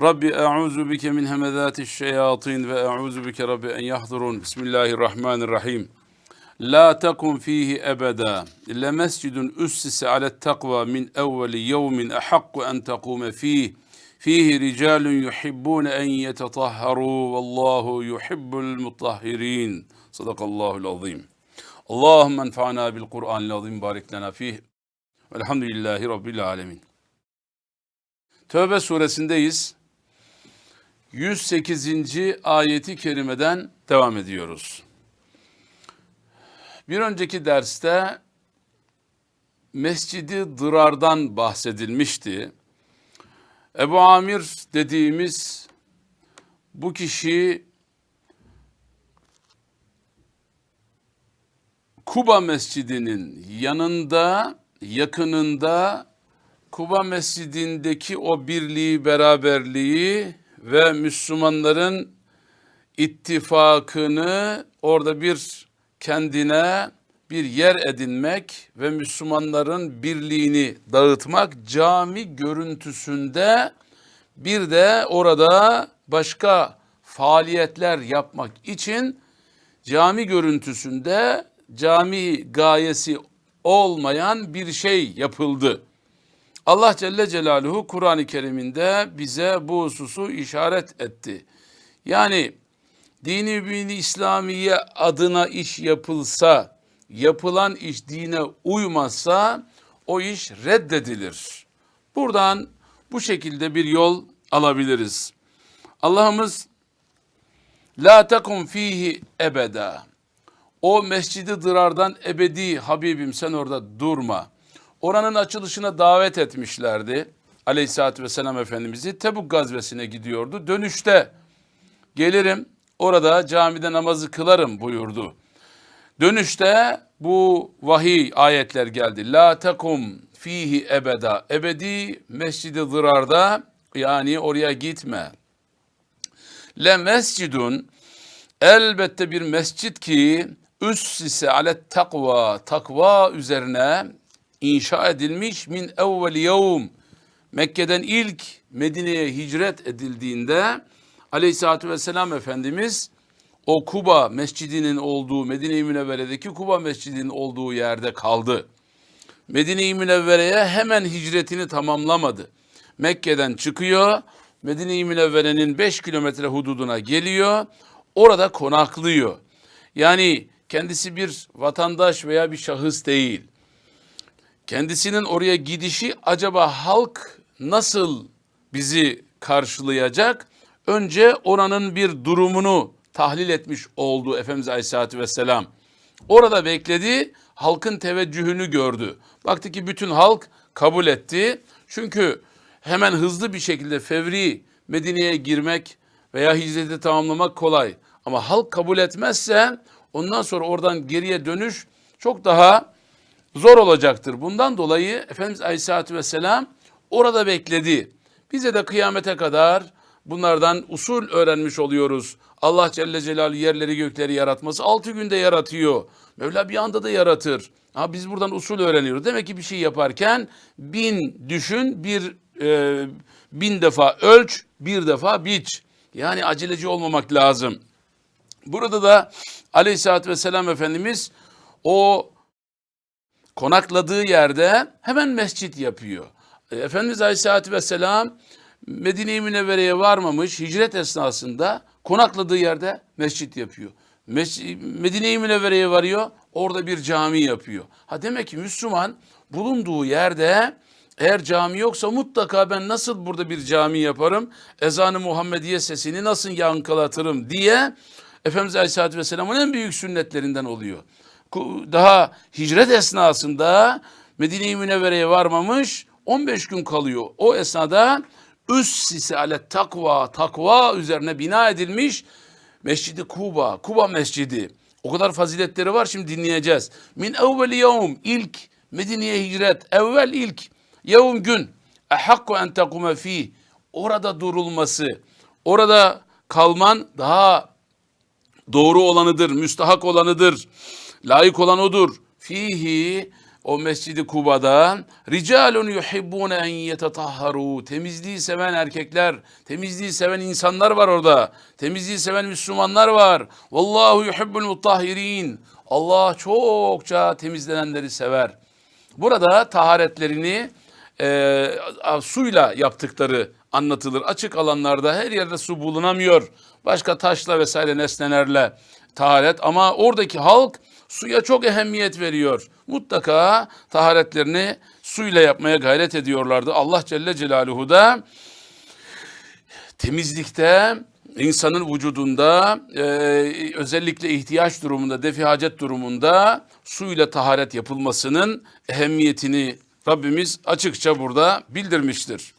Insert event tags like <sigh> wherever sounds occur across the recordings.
Rabbi e'uzu bike min hemezati şeyatin ve e'uzu bike Rabbi en yahdurun. Bismillahirrahmanirrahim. La tekun fihi ebeda. Le mescidun üssise alet takva min evveli yevmin ehakku en tekume fih. Fihi ricalun yuhibbun en yetetahharu vallahu yuhibbul mutahhirin. Sadakallahul azim. Allahümme enfa'na bil Kur'anil azim barik lena fih. Velhamdülillahi Rabbil alemin. Tövbe suresindeyiz. 108. ayeti kerimeden devam ediyoruz. Bir önceki derste Mescidi Dırar'dan bahsedilmişti. Ebu Amir dediğimiz bu kişi Kuba Mescidi'nin yanında, yakınında Kuba Mescidi'ndeki o birliği, beraberliği ve Müslümanların ittifakını orada bir kendine bir yer edinmek ve Müslümanların birliğini dağıtmak cami görüntüsünde bir de orada başka faaliyetler yapmak için cami görüntüsünde cami gayesi olmayan bir şey yapıldı. Allah Celle Celaluhu Kur'an-ı Kerim'inde bize bu hususu işaret etti. Yani dini bini İslamiye adına iş yapılsa, yapılan iş dine uymazsa o iş reddedilir. Buradan bu şekilde bir yol alabiliriz. Allah'ımız la tekum fihi ebeda. O mescidi dırardan ebedi Habibim sen orada durma. Oranın açılışına davet etmişlerdi. Aleyhissalatü vesselam Efendimiz'i Tebuk gazvesine gidiyordu. Dönüşte gelirim orada camide namazı kılarım buyurdu. Dönüşte bu vahiy ayetler geldi. La tekum fihi ebeda. Ebedi mescidi zırarda yani oraya gitme. Le mescidun elbette bir mescit ki üssise alet takva takva üzerine inşa edilmiş min evvel yevm Mekke'den ilk Medine'ye hicret edildiğinde Aleyhisselatü Vesselam Efendimiz o Kuba mescidinin olduğu Medine-i Münevvere'deki Kuba mescidinin olduğu yerde kaldı. Medine-i Münevvere'ye hemen hicretini tamamlamadı. Mekke'den çıkıyor, Medine-i Münevvere'nin 5 kilometre hududuna geliyor, orada konaklıyor. Yani kendisi bir vatandaş veya bir şahıs değil. Kendisinin oraya gidişi acaba halk nasıl bizi karşılayacak? Önce oranın bir durumunu tahlil etmiş oldu Efendimiz Aleyhisselatü Vesselam. Orada bekledi, halkın teveccühünü gördü. Baktı ki bütün halk kabul etti. Çünkü hemen hızlı bir şekilde fevri Medine'ye girmek veya hicreti tamamlamak kolay. Ama halk kabul etmezse ondan sonra oradan geriye dönüş çok daha zor olacaktır. Bundan dolayı Efendimiz Aleyhisselatü Vesselam orada bekledi. Bize de kıyamete kadar bunlardan usul öğrenmiş oluyoruz. Allah Celle Celaluhu yerleri gökleri yaratması altı günde yaratıyor. Mevla bir anda da yaratır. Ha, biz buradan usul öğreniyoruz. Demek ki bir şey yaparken bin düşün, bir e, bin defa ölç, bir defa biç. Yani aceleci olmamak lazım. Burada da Aleyhisselatü Vesselam Efendimiz o konakladığı yerde hemen mescit yapıyor. E, Efendimiz Aleyhisselatü Vesselam Medine-i Münevvere'ye varmamış hicret esnasında konakladığı yerde mescit yapıyor. Medine-i Münevvere'ye varıyor orada bir cami yapıyor. Ha demek ki Müslüman bulunduğu yerde eğer cami yoksa mutlaka ben nasıl burada bir cami yaparım? Ezanı Muhammediye sesini nasıl yankılatırım diye Efendimiz Aleyhisselatü Vesselam'ın en büyük sünnetlerinden oluyor. Daha hicret esnasında Medine-i Münevvere'ye varmamış 15 gün kalıyor. O esnada üssise ale takva, takva üzerine bina edilmiş Mescidi Kuba, Kuba Mescidi. O kadar faziletleri var şimdi dinleyeceğiz. Min evveli yevm ilk Medine'ye hicret. Evvel ilk yevm gün. Ehakku en tekume fi. Orada durulması, orada kalman daha doğru olanıdır, müstahak olanıdır, layık olan odur. Fihi o Mescidi Kuba'da ricalun yuhibbune en yetetahharu. Temizliği seven erkekler, temizliği seven insanlar var orada. Temizliği seven Müslümanlar var. Vallahu yuhibbul mutahhirin. Allah çokça temizlenenleri sever. Burada taharetlerini e, suyla yaptıkları anlatılır. Açık alanlarda her yerde su bulunamıyor. Başka taşla vesaire nesnelerle taharet ama oradaki halk suya çok ehemmiyet veriyor. Mutlaka taharetlerini suyla yapmaya gayret ediyorlardı. Allah Celle Celaluhu da temizlikte insanın vücudunda e, özellikle ihtiyaç durumunda, defi hacet durumunda suyla taharet yapılmasının ehemmiyetini Rabbimiz açıkça burada bildirmiştir.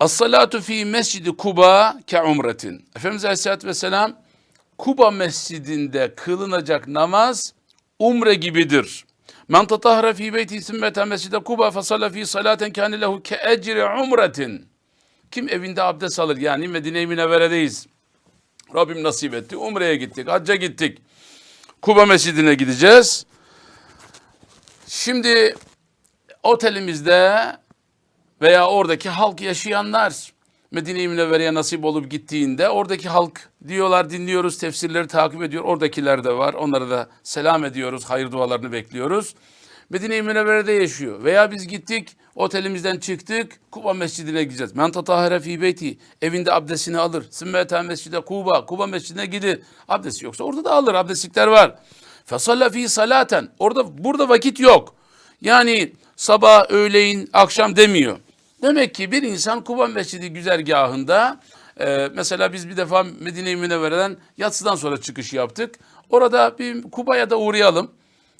As-salatu fi mescidi Kuba ke umretin. Efendimiz Aleyhisselatü Vesselam Kuba mescidinde kılınacak namaz umre gibidir. Men tatahhara fi beyti sümmeten mescide Kuba fasalla fi salaten kâne lehu ke umretin. Kim evinde abdest alır yani Medine-i Münevvere'deyiz. Rabbim nasip etti. Umre'ye gittik, hacca gittik. Kuba mescidine gideceğiz. Şimdi otelimizde veya oradaki halk yaşayanlar Medine-i Münevvere'ye nasip olup gittiğinde oradaki halk diyorlar dinliyoruz tefsirleri takip ediyor. Oradakiler de var. Onlara da selam ediyoruz. Hayır dualarını bekliyoruz. Medine-i Münevvere'de yaşıyor. Veya biz gittik otelimizden çıktık Kuba Mescidi'ne gideceğiz. Men tatahara fi beyti evinde abdestini alır. Sümmeten mescide Kuba Kuba Mescidi'ne gidir. Abdesti yoksa orada da alır. Abdestlikler var. Fesalla fi salaten. Orada burada vakit yok. Yani sabah, öğleyin, akşam demiyor. Demek ki bir insan Kuba Mescidi güzergahında e, mesela biz bir defa Medine-i Münevvere'den yatsıdan sonra çıkış yaptık. Orada bir Kuba'ya da uğrayalım.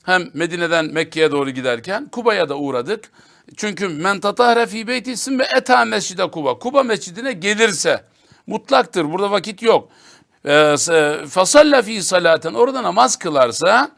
Hem Medine'den Mekke'ye doğru giderken Kuba'ya da uğradık. Çünkü men tatahre fi beyti ve eta mescide Kuba. Kuba mescidine gelirse mutlaktır. Burada vakit yok. E, fasalla fi salaten orada namaz kılarsa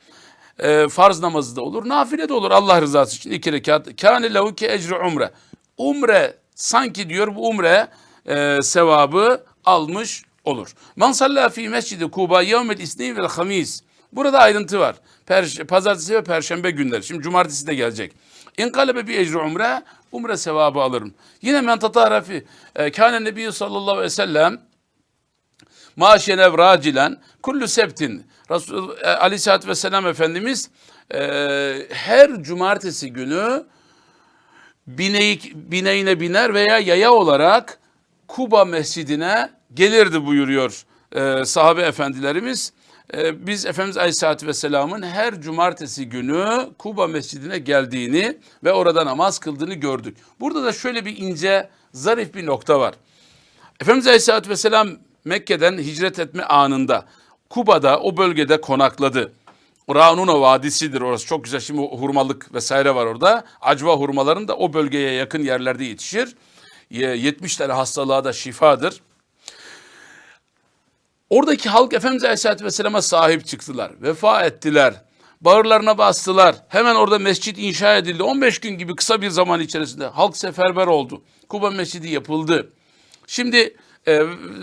e, farz namazı da olur, nafile de olur Allah rızası için iki rekat. Kâne lehu ki ecri umre. Umre sanki diyor bu umre e, sevabı almış olur. Man salla fi mescidi Kuba yevmel isneyn vel hamis. Burada ayrıntı var. Per, pazartesi ve perşembe günleri. Şimdi cumartesi de gelecek. İn kalebe bir ecri umre, umre sevabı alırım. Yine men tatarafi. E, Kâne nebi sallallahu aleyhi ve sellem Maşenev racilen kullu septin. Resul e, Vesselam Efendimiz e, her cumartesi günü bineyik, bineğine biner veya yaya olarak Kuba Mescidine gelirdi buyuruyor e, sahabe efendilerimiz. E, biz Efendimiz Aleyhisselatü Vesselam'ın her cumartesi günü Kuba Mescidine geldiğini ve orada namaz kıldığını gördük. Burada da şöyle bir ince, zarif bir nokta var. Efendimiz Aleyhisselatü Vesselam Mekke'den hicret etme anında Kuba'da o bölgede konakladı. Ranuna Vadisi'dir orası çok güzel şimdi hurmalık vesaire var orada. Acva hurmaların da o bölgeye yakın yerlerde yetişir. 70 tane hastalığa da şifadır. Oradaki halk Efendimiz Aleyhisselatü Vesselam'a sahip çıktılar. Vefa ettiler. Bağırlarına bastılar. Hemen orada mescit inşa edildi. 15 gün gibi kısa bir zaman içerisinde halk seferber oldu. Kuba Mescidi yapıldı. Şimdi e,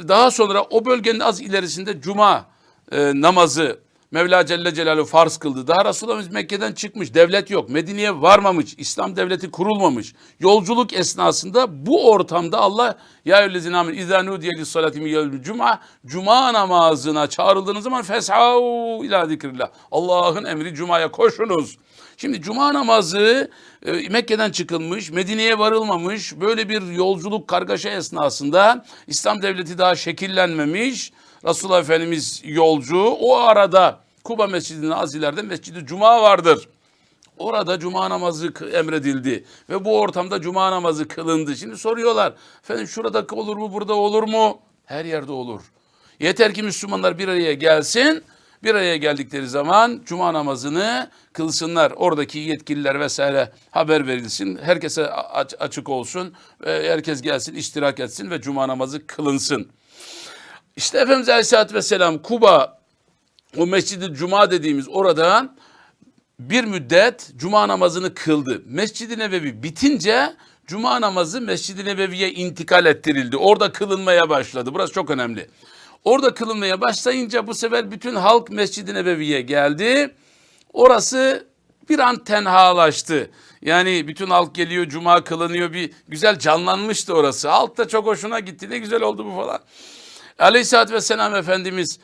daha sonra o bölgenin az ilerisinde cuma e, namazı Mevla Celle Celaluhu farz kıldı. Daha Resulullah'ımız Mekke'den çıkmış. Devlet yok. Medine'ye varmamış. İslam devleti kurulmamış. Yolculuk esnasında bu ortamda Allah ya eyyühellezine amin izâ nudiye lissalati min cuma cuma namazına çağrıldığınız zaman fes'au ila zikrillah. Allah'ın emri cumaya koşunuz. Şimdi cuma namazı e, Mekke'den çıkılmış, Medine'ye varılmamış, böyle bir yolculuk kargaşa esnasında İslam devleti daha şekillenmemiş. Resulullah Efendimiz yolcu. O arada Kuba Mescidi'nin az ileride Mescidi Cuma vardır. Orada cuma namazı emredildi ve bu ortamda cuma namazı kılındı. Şimdi soruyorlar, efendim şurada olur mu, burada olur mu? Her yerde olur. Yeter ki Müslümanlar bir araya gelsin, bir araya geldikleri zaman cuma namazını kılsınlar. Oradaki yetkililer vesaire haber verilsin. Herkese açık olsun. Herkes gelsin, iştirak etsin ve cuma namazı kılınsın. İşte Efendimiz Aleyhisselatü Vesselam Kuba o Mescid-i Cuma dediğimiz oradan bir müddet cuma namazını kıldı. Mescid-i Nebevi bitince cuma namazı Mescid-i Nebevi'ye intikal ettirildi. Orada kılınmaya başladı. Burası çok önemli. Orada kılınmaya başlayınca bu sefer bütün halk Mescid-i Nebevi'ye geldi. Orası bir an tenhalaştı. Yani bütün halk geliyor, cuma kılınıyor, bir güzel canlanmıştı orası. Halk da çok hoşuna gitti, ne güzel oldu bu falan. Aleyhisselatü Vesselam Efendimiz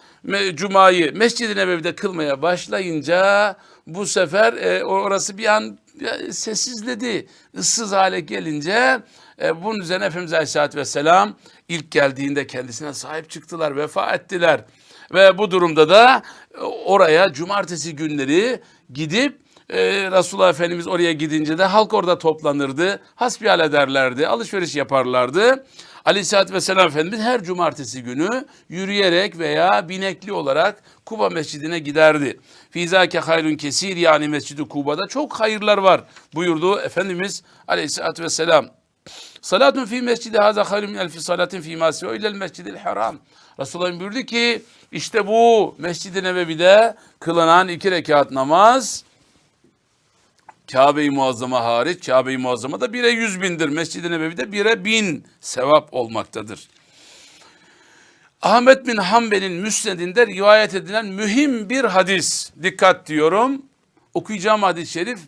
Cuma'yı Mescid-i Nebevi'de kılmaya başlayınca bu sefer e, orası bir an e, sessizledi. ıssız hale gelince e, bunun üzerine Efendimiz Aleyhisselatü Vesselam ilk geldiğinde kendisine sahip çıktılar, vefa ettiler. Ve bu durumda da e, oraya cumartesi günleri gidip e, Resulullah Efendimiz oraya gidince de halk orada toplanırdı. Hasbihal ederlerdi, alışveriş yaparlardı. Aleyhisselatü Vesselam Efendimiz her cumartesi günü yürüyerek veya binekli olarak Kuba Mescidi'ne giderdi. Fizake hayrun kesir yani Mescid-i Kuba'da çok hayırlar var buyurdu Efendimiz Aleyhisselatü Vesselam. Salatun fi mescidi haza hayrun min elfi salatin fi ma siva illel mescidil haram. Resulullah buyurdu ki işte bu Mescid-i Nebevi'de kılınan iki rekat namaz Kabe-i Muazzama hariç, Kabe-i Muazzama da bire yüz bindir. Mescid-i Nebevi'de bire bin sevap olmaktadır. Ahmet bin Hanbel'in müsnedinde rivayet edilen mühim bir hadis. Dikkat diyorum. Okuyacağım hadis-i şerif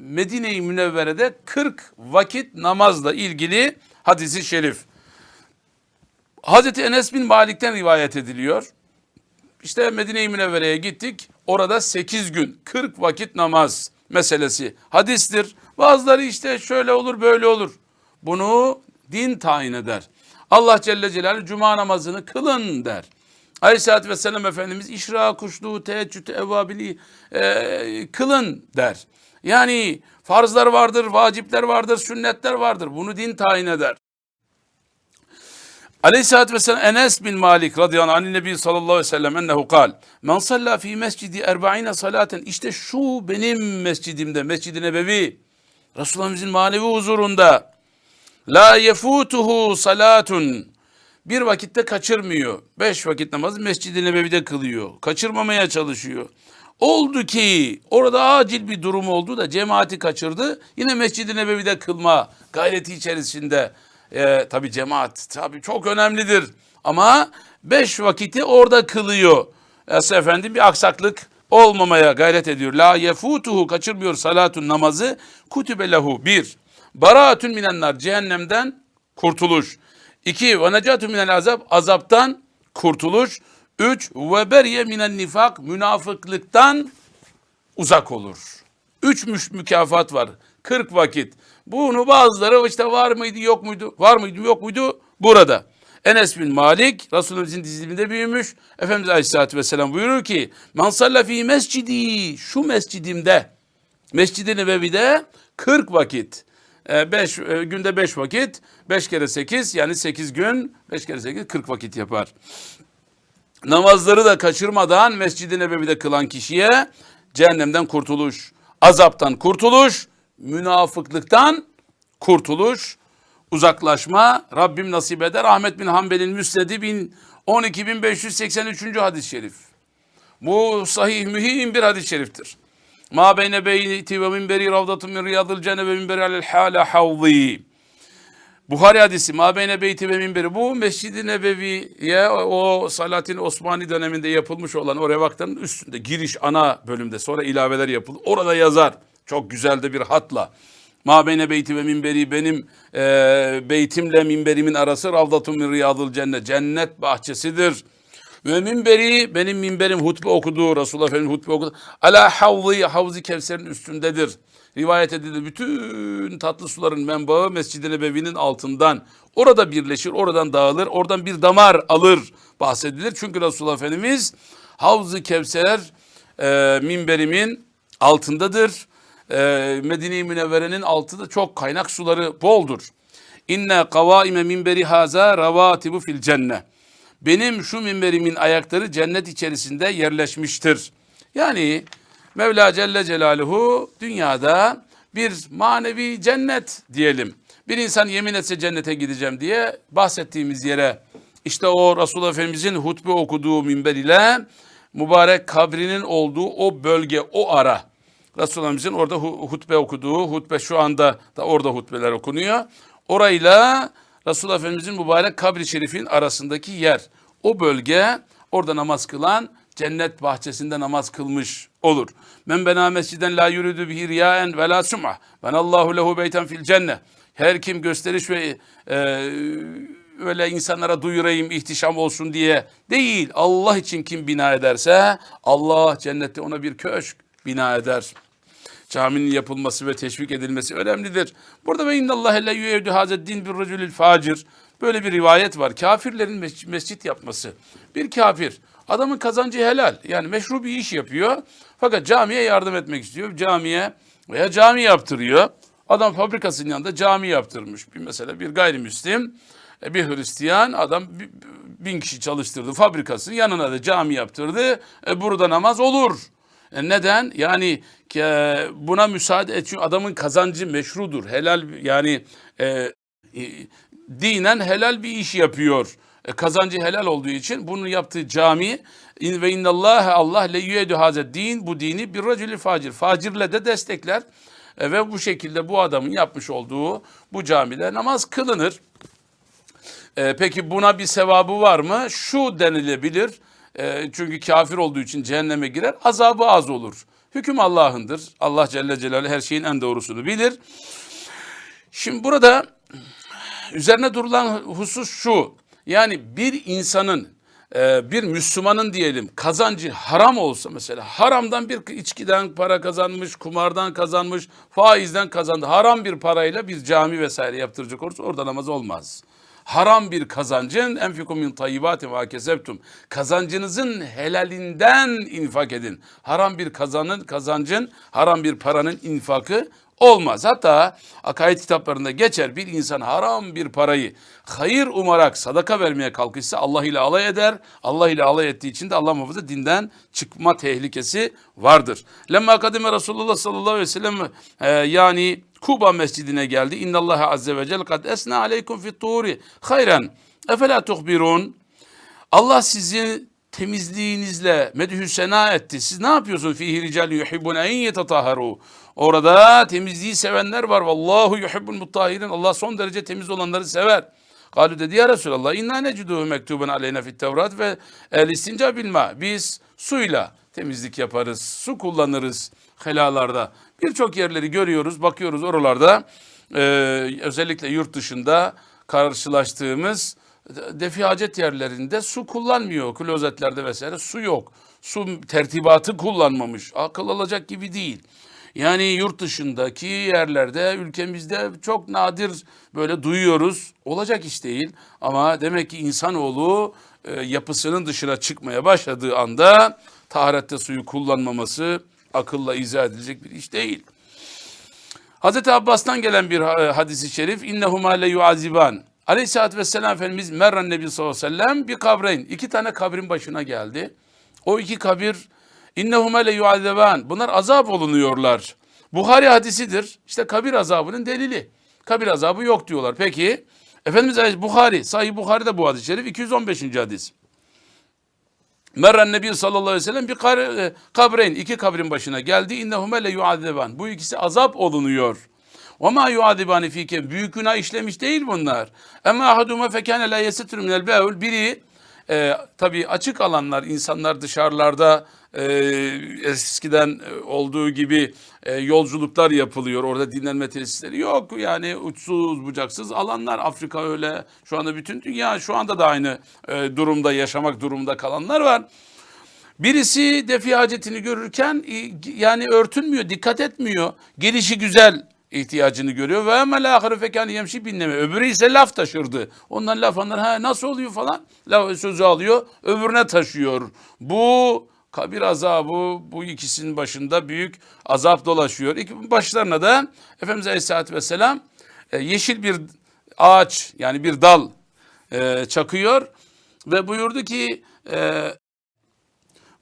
Medine-i Münevvere'de 40 vakit namazla ilgili hadisi şerif. Hazreti Enes bin Malik'ten rivayet ediliyor. İşte Medine-i Münevvere'ye gittik. Orada 8 gün 40 vakit namaz meselesi hadistir. Bazıları işte şöyle olur böyle olur. Bunu din tayin eder. Allah Celle Celaluhu cuma namazını kılın der. Aleyhisselatü Vesselam Efendimiz işra kuşluğu teheccüd evvabili e, kılın der. Yani farzlar vardır, vacipler vardır, sünnetler vardır. Bunu din tayin eder. Aleyhisselatü Vesselam Enes bin Malik radıyallahu anh Nebi sallallahu aleyhi ve sellem ennehu kal. Men salla fi mescidi erba'ine salaten. İşte şu benim mescidimde, Mescid-i Nebevi. Resulullah'ımızın manevi huzurunda. La yefutuhu salatun. Bir vakitte kaçırmıyor. Beş vakit namazı Mescid-i Nebevi'de kılıyor. Kaçırmamaya çalışıyor. Oldu ki orada acil bir durum oldu da cemaati kaçırdı. Yine Mescid-i Nebevi'de kılma gayreti içerisinde. Ee, tabi cemaat tabi çok önemlidir. Ama beş vakiti orada kılıyor. Esa efendim bir aksaklık olmamaya gayret ediyor. La yefutuhu kaçırmıyor salatun namazı. Kutübe lehu bir. Baraatun minennar cehennemden kurtuluş. İki ve minel azap azaptan kurtuluş. Üç ve beriye minen nifak münafıklıktan uzak olur. Üç müş mükafat var. 40 vakit. Bunu bazıları işte var mıydı yok muydu var mıydı yok muydu burada. Enes bin Malik Resulullah'ın diziminde büyümüş. Efendimiz Aleyhisselatü Vesselam buyurur ki Men salla fi mescidi şu mescidimde Mescid-i Nebevi'de 40 vakit. 5 günde 5 vakit. 5 kere 8 yani 8 gün 5 kere 8 40 vakit yapar. Namazları da kaçırmadan Mescid-i Nebevi'de kılan kişiye cehennemden kurtuluş, azaptan kurtuluş, münafıklıktan kurtuluş, uzaklaşma Rabbim nasip eder. Ahmet bin Hanbel'in müsnedi bin 12583. hadis-i şerif. Bu sahih mühim bir hadis-i şeriftir. Ma beyne beyti ve minberi ravdatun min riyadil cennet ve minberi alel hala havzi. Buhari hadisi ma beyne beyti ve minberi. Bu Mescid-i Nebevi'ye o Salatin Osmani döneminde yapılmış olan o revakların üstünde giriş ana bölümde sonra ilaveler yapıldı. Orada yazar çok güzel de bir hatla. Ma beyne beyti ve minberi benim e, beytimle minberimin arası ravdatun min riyadil cennet. Cennet bahçesidir. Ve minberi benim minberim hutbe okudu. Resulullah Efendimiz hutbe okudu. Ala havzi havzi kevserin üstündedir. Rivayet edildi. Bütün tatlı suların menbaı Mescid-i Nebevi'nin altından. Orada birleşir, oradan dağılır, oradan bir damar alır bahsedilir. Çünkü Resulullah Efendimiz Havz-ı Kevser e, minberimin altındadır. E, Medine-i Münevvere'nin altı da çok kaynak suları boldur. İnne kavaime minberi haza ravatibu fil cennet benim şu minberimin ayakları cennet içerisinde yerleşmiştir. Yani Mevla Celle Celaluhu dünyada bir manevi cennet diyelim. Bir insan yemin etse cennete gideceğim diye bahsettiğimiz yere işte o Resulullah Efendimizin hutbe okuduğu minber ile mübarek kabrinin olduğu o bölge, o ara. Resulullah'ımızın orada hu- hutbe okuduğu, hutbe şu anda da orada hutbeler okunuyor. Orayla Resulullah Efendimizin mübarek kabri şerifin arasındaki yer. O bölge orada namaz kılan cennet bahçesinde namaz kılmış olur. Men bena mesciden la yuridu bihi riyaen ve la sum'a. Ben Allahu lehu beyten fil cennet. Her kim gösteriş ve e, öyle insanlara duyurayım, ihtişam olsun diye değil. Allah için kim bina ederse Allah cennette ona bir köşk bina eder. Caminin yapılması ve teşvik edilmesi önemlidir. Burada ve innallâhe le yüevdü hazeddin bir racülül facir. Böyle bir rivayet var. Kafirlerin mes- mescit yapması. Bir kafir adamın kazancı helal. Yani meşru bir iş yapıyor. Fakat camiye yardım etmek istiyor. Camiye veya cami yaptırıyor. Adam fabrikasının yanında cami yaptırmış. Bir mesela bir gayrimüslim, e, bir Hristiyan adam bi- bin kişi çalıştırdı fabrikasının yanına da cami yaptırdı. E, burada namaz olur. E, neden? Yani buna müsaade et. Adamın kazancı meşrudur. Helal yani e, dinen helal bir iş yapıyor. E, kazancı helal olduğu için bunu yaptığı cami ve innallâhe Allah le yüedü din bu dini bir racülü facir. Facirle de destekler. E, ve bu şekilde bu adamın yapmış olduğu bu camide namaz kılınır. E, peki buna bir sevabı var mı? Şu denilebilir. E, çünkü kafir olduğu için cehenneme girer. Azabı az olur. Hüküm Allah'ındır. Allah Celle Celaluhu her şeyin en doğrusunu bilir. Şimdi burada üzerine durulan husus şu. Yani bir insanın e, bir Müslümanın diyelim kazancı haram olsa mesela haramdan bir içkiden para kazanmış, kumardan kazanmış, faizden kazandı. Haram bir parayla bir cami vesaire yaptıracak olursa orada namaz olmaz. Haram bir kazancın enfikum min tayyibati ma. Kazancınızın helalinden infak edin. Haram bir kazanın kazancın, haram bir paranın infakı olmaz. Hatta akaid kitaplarında geçer bir insan haram bir parayı hayır umarak sadaka vermeye kalkışsa Allah ile alay eder. Allah ile alay ettiği için de Allah muhafaza dinden çıkma tehlikesi vardır. Lemma kadime Resulullah sallallahu aleyhi ve sellem e, yani Kuba mescidine geldi. İnnallaha azze ve celle kad esna aleykum fit turi. Efela tuhbirun. Allah sizi temizliğinizle medhü sena etti. Siz ne yapıyorsunuz? Fihi rical yuhibbun en yetatahharu. Orada temizliği sevenler var. Vallahu yuhibbul mutahirin. Allah son derece temiz olanları sever. Galu dedi ya Resulallah inna neciduhu mektuben aleyna fit tevrat ve el istinca bilma. Biz suyla temizlik yaparız. Su kullanırız helalarda. Birçok yerleri görüyoruz, bakıyoruz oralarda. Ee, özellikle yurt dışında karşılaştığımız defi hacet yerlerinde su kullanmıyor. Klozetlerde vesaire su yok. Su tertibatı kullanmamış. Akıl alacak gibi değil. Yani yurt dışındaki yerlerde ülkemizde çok nadir böyle duyuyoruz. Olacak iş değil. Ama demek ki insanoğlu e, yapısının dışına çıkmaya başladığı anda taharette suyu kullanmaması akılla izah edilecek bir iş değil. Hazreti Abbas'tan gelen bir e, hadisi şerif innehuma le yuaziban. Aleyhisselatü Vesselam Efendimiz Merran Nebi sallallahu aleyhi ve sellem bir kabreyn. iki tane kabrin başına geldi. O iki kabir innehuma le yuaziban. Bunlar azap olunuyorlar. Buhari hadisidir. İşte kabir azabının delili. Kabir azabı yok diyorlar. Peki Efendimiz Aleyhisselam Buhari, Sahih Buhari'de bu hadis-i şerif 215. hadis. Merren Nebi sallallahu aleyhi ve sellem bir kar, e, kabreyn, iki kabrin başına geldi. İnnehume le yuaziban. Bu ikisi azap olunuyor. Ve ma yuazibani fike. Büyük günah işlemiş değil bunlar. Ama ahaduma fekane la yesitru minel beul. Biri e, tabii açık alanlar, insanlar dışarılarda e, eskiden olduğu gibi e, yolculuklar yapılıyor. Orada dinlenme tesisleri yok. Yani uçsuz bucaksız alanlar. Afrika öyle. Şu anda bütün dünya şu anda da aynı e, durumda yaşamak durumunda kalanlar var. Birisi defi hacetini görürken yani örtünmüyor, dikkat etmiyor. Gelişi güzel ihtiyacını görüyor. Ve emel ahire fekâni yemşi binleme. Öbürü ise laf taşırdı. Ondan laf anlar. Ha nasıl oluyor falan. Laf sözü alıyor. Öbürüne taşıyor. Bu kabir azabı bu ikisinin başında büyük azap dolaşıyor. Başlarına da Efendimiz Aleyhisselatü Vesselam e, yeşil bir ağaç yani bir dal e, çakıyor ve buyurdu ki e,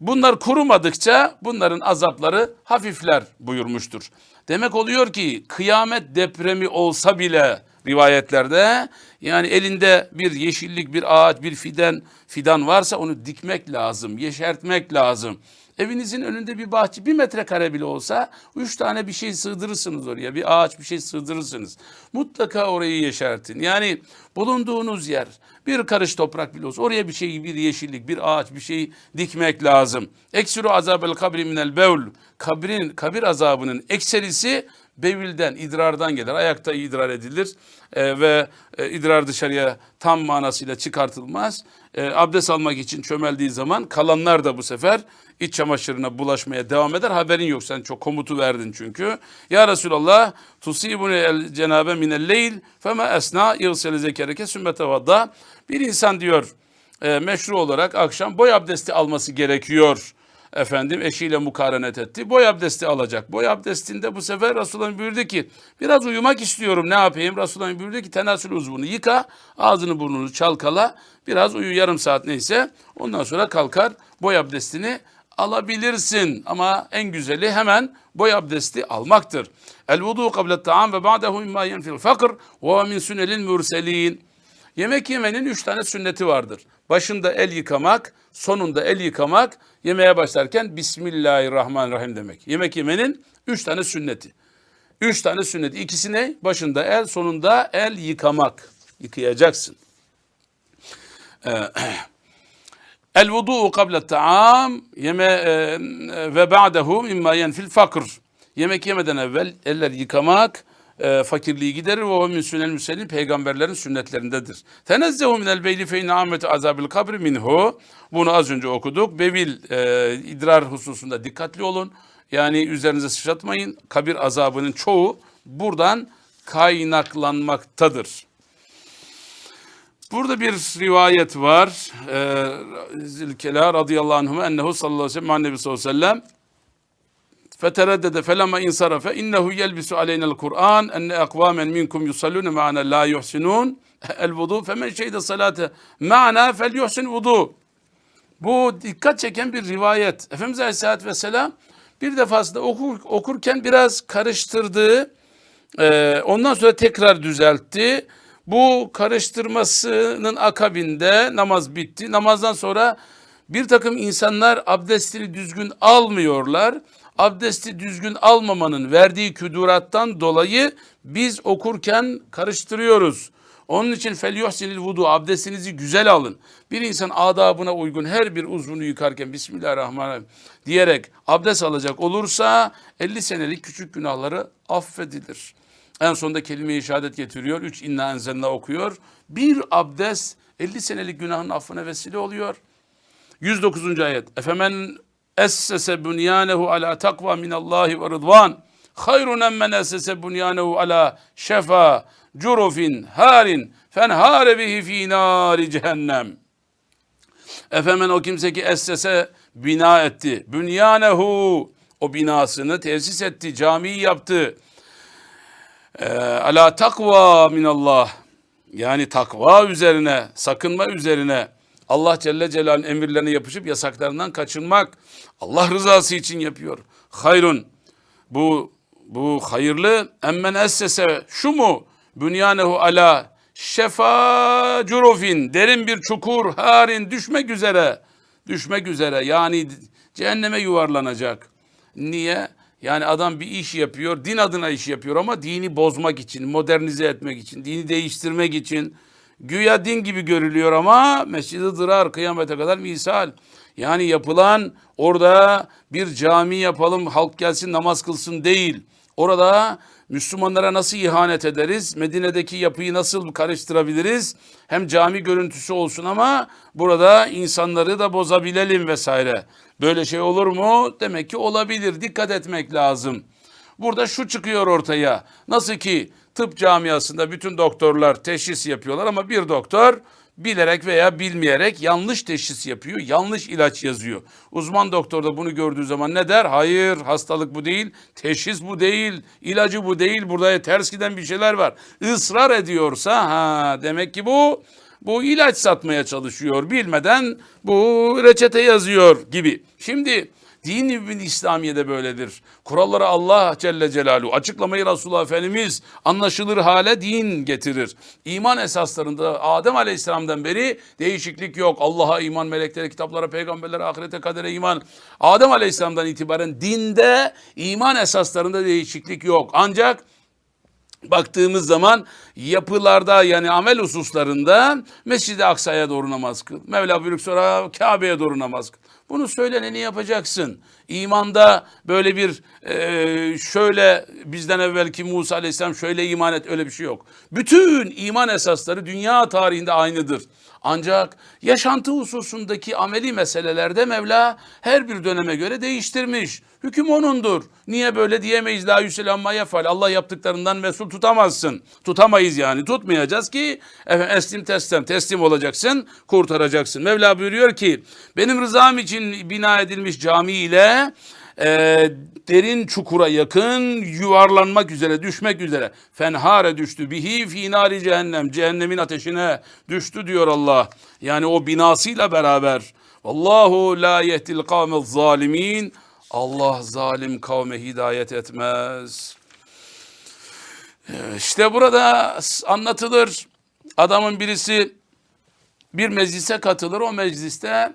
Bunlar kurumadıkça bunların azapları hafifler buyurmuştur. Demek oluyor ki kıyamet depremi olsa bile rivayetlerde. Yani elinde bir yeşillik, bir ağaç, bir fidan, fidan varsa onu dikmek lazım, yeşertmek lazım. Evinizin önünde bir bahçe, bir metrekare bile olsa üç tane bir şey sığdırırsınız oraya. Bir ağaç bir şey sığdırırsınız. Mutlaka orayı yeşertin. Yani bulunduğunuz yer bir karış toprak bile olsa oraya bir şey, bir yeşillik, bir ağaç bir şey dikmek lazım. Eksiru azabel kabri minel beul. Kabrin, kabir azabının ekserisi bevilden, idrardan gelir. Ayakta idrar edilir e, ve e, idrar dışarıya tam manasıyla çıkartılmaz. E, abdest almak için çömeldiği zaman kalanlar da bu sefer iç çamaşırına bulaşmaya devam eder. Haberin yok sen çok komutu verdin çünkü. Ya Resulallah tusibune el cenabe minel leyl fema esna yığseli zekereke sümmete vadda. Bir insan diyor e, meşru olarak akşam boy abdesti alması gerekiyor efendim eşiyle mukarenet etti. Boy abdesti alacak. Boy abdestinde bu sefer Resulullah buyurdu ki biraz uyumak istiyorum ne yapayım? Resulullah buyurdu ki tenasül uzvunu yıka, ağzını burnunu çalkala, biraz uyu yarım saat neyse. Ondan sonra kalkar boy abdestini alabilirsin. Ama en güzeli hemen boy abdesti almaktır. El vudu kable ta'am ve ba'dehu imma yenfil fakr ve min sünelil mürselin. Yemek yemenin üç tane sünneti vardır. Başında el yıkamak, sonunda el yıkamak, yemeğe başlarken Bismillahirrahmanirrahim demek. Yemek yemenin üç tane sünneti. Üç tane sünneti. İkisi ne? Başında el, sonunda el yıkamak. Yıkayacaksın. Ee, <clears throat> el vudu'u kable ta'am yeme e, ve ba'dehu mimma yenfil fakr. Yemek yemeden evvel eller yıkamak, e, fakirliği giderir ve o min sünnel müsellim peygamberlerin sünnetlerindedir. Tenezzehu minel beyli fe inne ammete azabil kabri minhu. Bunu az önce okuduk. Bevil e, idrar hususunda dikkatli olun. Yani üzerinize sıçratmayın. Kabir azabının çoğu buradan kaynaklanmaktadır. Burada bir rivayet var. Ee, Zilkela radıyallahu anhuma ennehu sallallahu aleyhi ve sellem Nebi sallallahu aleyhi ve sellem fetereddede felama insarafe innehu yelbisu aleynel Kur'an enne ekvamen minkum yusallune ma'ana la yuhsinun el vudu femen şeyde salate ma'ana fel yuhsin vudu. Bu dikkat çeken bir rivayet. Efendimiz Aleyhisselatü Vesselam bir defasında okur, okurken biraz karıştırdı. Ee, ondan sonra tekrar düzeltti. Bu karıştırmasının akabinde namaz bitti. Namazdan sonra bir takım insanlar abdestini düzgün almıyorlar. Abdesti düzgün almamanın verdiği küdurattan dolayı biz okurken karıştırıyoruz. Onun için felyuhsinil vudu abdestinizi güzel alın. Bir insan adabına uygun her bir uzvunu yıkarken Bismillahirrahmanirrahim diyerek abdest alacak olursa 50 senelik küçük günahları affedilir. En sonunda kelime-i şehadet getiriyor. Üç inna enzenna okuyor. Bir abdest 50 senelik günahın affına vesile oluyor. 109. ayet. Efemen essese bunyanehu ala takva minallahi ve rıdvan. Hayrun emmen essese bunyanehu ala şefa curufin harin fenhare bihi fi nari cehennem. Efemen o kimse ki essese bina etti. Bünyanehu o binasını tesis etti, camiyi yaptı. Ee, ala takva minallah. Yani takva üzerine, sakınma üzerine Allah Celle Celal'in emirlerine yapışıp yasaklarından kaçınmak Allah rızası için yapıyor. Hayrun bu bu hayırlı emmen essese şu mu? Bünyanehu ala şefa curufin derin bir çukur harin düşmek üzere düşmek üzere yani cehenneme yuvarlanacak. Niye? Yani adam bir iş yapıyor, din adına iş yapıyor ama dini bozmak için, modernize etmek için, dini değiştirmek için. Güya din gibi görülüyor ama mescidi dırar kıyamete kadar misal. Yani yapılan orada bir cami yapalım, halk gelsin namaz kılsın değil. Orada Müslümanlara nasıl ihanet ederiz? Medine'deki yapıyı nasıl karıştırabiliriz? Hem cami görüntüsü olsun ama burada insanları da bozabilelim vesaire. Böyle şey olur mu? Demek ki olabilir. Dikkat etmek lazım. Burada şu çıkıyor ortaya. Nasıl ki tıp camiasında bütün doktorlar teşhis yapıyorlar ama bir doktor bilerek veya bilmeyerek yanlış teşhis yapıyor, yanlış ilaç yazıyor. Uzman doktor da bunu gördüğü zaman ne der? Hayır, hastalık bu değil, teşhis bu değil, ilacı bu değil, burada ters giden bir şeyler var. Israr ediyorsa ha demek ki bu bu ilaç satmaya çalışıyor. Bilmeden bu reçete yazıyor gibi. Şimdi Dini mübin İslamiye'de böyledir. Kuralları Allah Celle Celaluhu açıklamayı Resulullah Efendimiz anlaşılır hale din getirir. İman esaslarında Adem Aleyhisselam'dan beri değişiklik yok. Allah'a iman, meleklere, kitaplara, peygamberlere, ahirete, kadere iman. Adem Aleyhisselam'dan itibaren dinde iman esaslarında değişiklik yok. Ancak baktığımız zaman yapılarda yani amel hususlarında Mescid-i Aksa'ya doğru namaz kıl. Mevla buyuruk sonra Kabe'ye doğru namaz kıl. Bunu söyleneni yapacaksın. İmanda böyle bir e, şöyle bizden evvelki Musa Aleyhisselam şöyle iman et öyle bir şey yok. Bütün iman esasları dünya tarihinde aynıdır. Ancak yaşantı hususundaki ameli meselelerde Mevla her bir döneme göre değiştirmiş. Hüküm onundur. Niye böyle diyemeyiz la yüselamma yefal. Allah yaptıklarından mesul tutamazsın. Tutamayız yani. Tutmayacağız ki efendim, eslim teslim. Teslim olacaksın, kurtaracaksın. Mevla buyuruyor ki benim rızam için bina edilmiş cami ile e, derin çukura yakın yuvarlanmak üzere düşmek üzere. Fenhare düştü bihi fi nari cehennem cehennemin ateşine düştü diyor Allah. Yani o binasıyla beraber. Allahu la yehdil kavmez zalimin Allah zalim kavme hidayet etmez. Ee, İşte burada anlatılır. Adamın birisi bir meclise katılır. O mecliste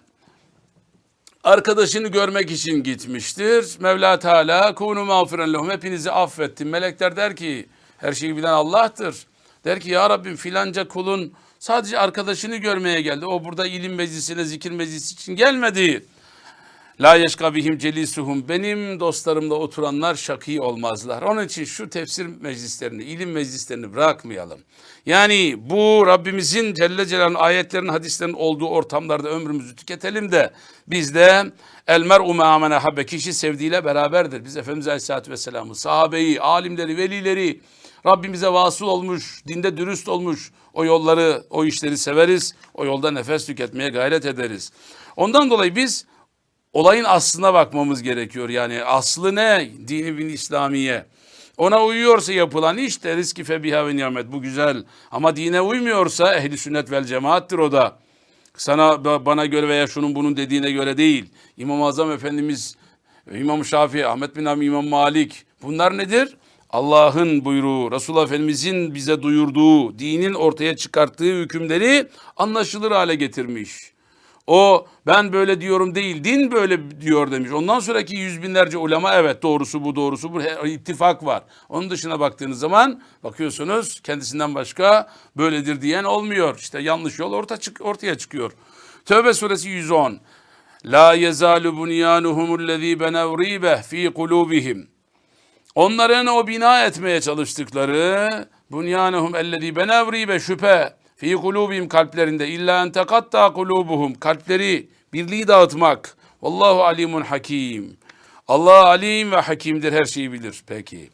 arkadaşını görmek için gitmiştir. Mevla Teala kunu mağfiren lehum hepinizi affettim. Melekler der ki her şeyi bilen Allah'tır. Der ki ya Rabbim filanca kulun sadece arkadaşını görmeye geldi. O burada ilim meclisine zikir meclisi için gelmedi. La yeşka bihim celisuhum. Benim dostlarımla oturanlar şakî olmazlar. Onun için şu tefsir meclislerini, ilim meclislerini bırakmayalım. Yani bu Rabbimizin Celle Celaluhu'nun ayetlerin, hadislerin olduğu ortamlarda ömrümüzü tüketelim de biz de el mer'u me'amene habbe kişi sevdiğiyle beraberdir. Biz Efendimiz Aleyhisselatü Vesselam'ı, sahabeyi, alimleri, velileri, Rabbimize vasıl olmuş, dinde dürüst olmuş o yolları, o işleri severiz. O yolda nefes tüketmeye gayret ederiz. Ondan dolayı biz olayın aslına bakmamız gerekiyor. Yani aslı ne? Dini bin İslamiye. Ona uyuyorsa yapılan iş de rizki febiha ve nimet. Bu güzel. Ama dine uymuyorsa ehli sünnet vel cemaattir o da. Sana bana göre veya şunun bunun dediğine göre değil. İmam-ı Azam Efendimiz, İmam Şafii, Ahmet bin Ham, İmam Malik. Bunlar nedir? Allah'ın buyruğu, Resulullah Efendimizin bize duyurduğu, dinin ortaya çıkarttığı hükümleri anlaşılır hale getirmiş. O ben böyle diyorum değil din böyle diyor demiş. Ondan sonraki yüz binlerce ulema evet doğrusu bu doğrusu bu ittifak var. Onun dışına baktığınız zaman bakıyorsunuz kendisinden başka böyledir diyen olmuyor. İşte yanlış yol orta çık ortaya çıkıyor. Tövbe suresi 110. La yezalu bunyanuhumullezî benev ribe fi kulubihim. Onların o bina etmeye çalıştıkları bunyanuhum ellezî benev ribe şüphe fi kulubihim kalplerinde illa en kulubuhum kalpleri birliği dağıtmak. Vallahu alimun hakim. Allah alim ve hakimdir her şeyi bilir. Peki.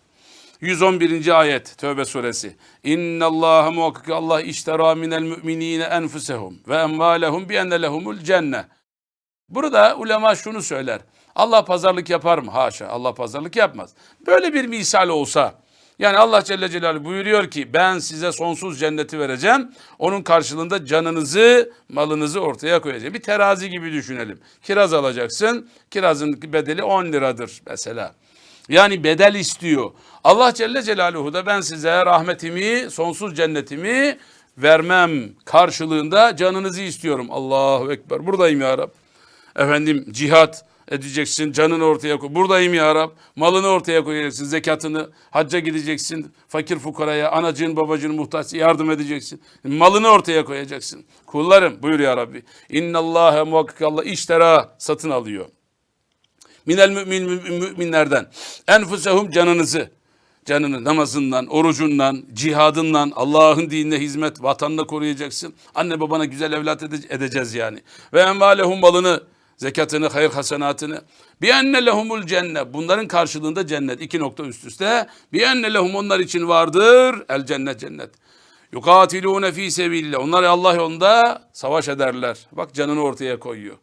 111. ayet Tövbe suresi. İnna Allah muhakkak Allah iştera minel müminine enfusehum ve emvalehum bi enne lehumul cenne. Burada ulema şunu söyler. Allah pazarlık yapar mı? Haşa. Allah pazarlık yapmaz. Böyle bir misal olsa yani Allah Celle Celaluhu buyuruyor ki ben size sonsuz cenneti vereceğim. Onun karşılığında canınızı, malınızı ortaya koyacağım. Bir terazi gibi düşünelim. Kiraz alacaksın. Kirazın bedeli 10 liradır mesela. Yani bedel istiyor. Allah Celle Celaluhu da ben size rahmetimi, sonsuz cennetimi vermem karşılığında canınızı istiyorum. Allahu Ekber. Buradayım ya Rab. Efendim cihat edeceksin, canını ortaya koy. Buradayım ya Rab. Malını ortaya koyacaksın, zekatını, hacca gideceksin. Fakir fukaraya, anacığın, babacığın muhtaç yardım edeceksin. Malını ortaya koyacaksın. Kullarım buyur ya Rabbi. İnnallâhe muhakkak Allah iştera satın alıyor. Minel mümin mü- müminlerden. Enfusehum canınızı. Canını namazından, orucundan, cihadından, Allah'ın dinine hizmet, vatanını koruyacaksın. Anne babana güzel evlat ede- edeceğiz yani. Ve envalehum malını, zekatını, hayır hasenatını. Bi enne lehumul cennet. Bunların karşılığında cennet. İki nokta üst üste. Bi enne lehum onlar için vardır. El cennet cennet. Yukatilune fi sebilillah. Onlar Allah yolunda savaş ederler. Bak canını ortaya koyuyor.